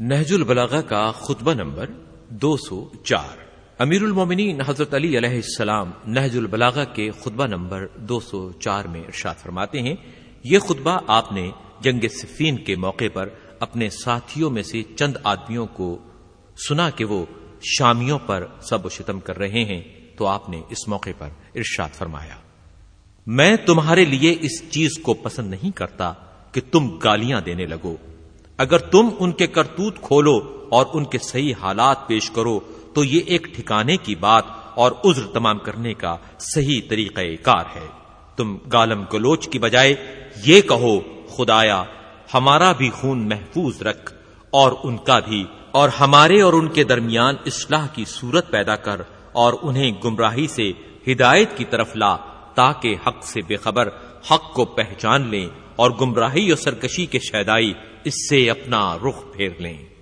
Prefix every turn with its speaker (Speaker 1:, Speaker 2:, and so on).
Speaker 1: نہج البلاغہ کا خطبہ نمبر دو سو چار۔ امیر المومنین حضرت علی علیہ السلام نہج البلاغہ کے خطبہ نمبر دو سو چار میں ارشاد فرماتے ہیں، یہ خطبہ آپ نے جنگ صفین کے موقع پر اپنے ساتھیوں میں سے چند آدمیوں کو سنا کہ وہ شامیوں پر سب و شتم کر رہے ہیں، تو آپ نے اس موقع پر ارشاد فرمایا، میں تمہارے لیے اس چیز کو پسند نہیں کرتا کہ تم گالیاں دینے لگو۔ اگر تم ان کے کرتوت کھولو اور ان کے صحیح حالات پیش کرو، تو یہ ایک ٹھکانے کی بات اور عذر تمام کرنے کا صحیح طریقہ کار ہے۔ تم گالم گلوچ کی بجائے یہ کہو، خدایا، ہمارا بھی خون محفوظ رکھ اور ان کا بھی، اور ہمارے اور ان کے درمیان اصلاح کی صورت پیدا کر اور انہیں گمراہی سے ہدایت کی طرف لا۔ تاکہ حق سے بے خبر، حق کو پہچان لیں اور گمراہی اور سرکشی کے شیدائی اس سے اپنا رخ پھیر لیں۔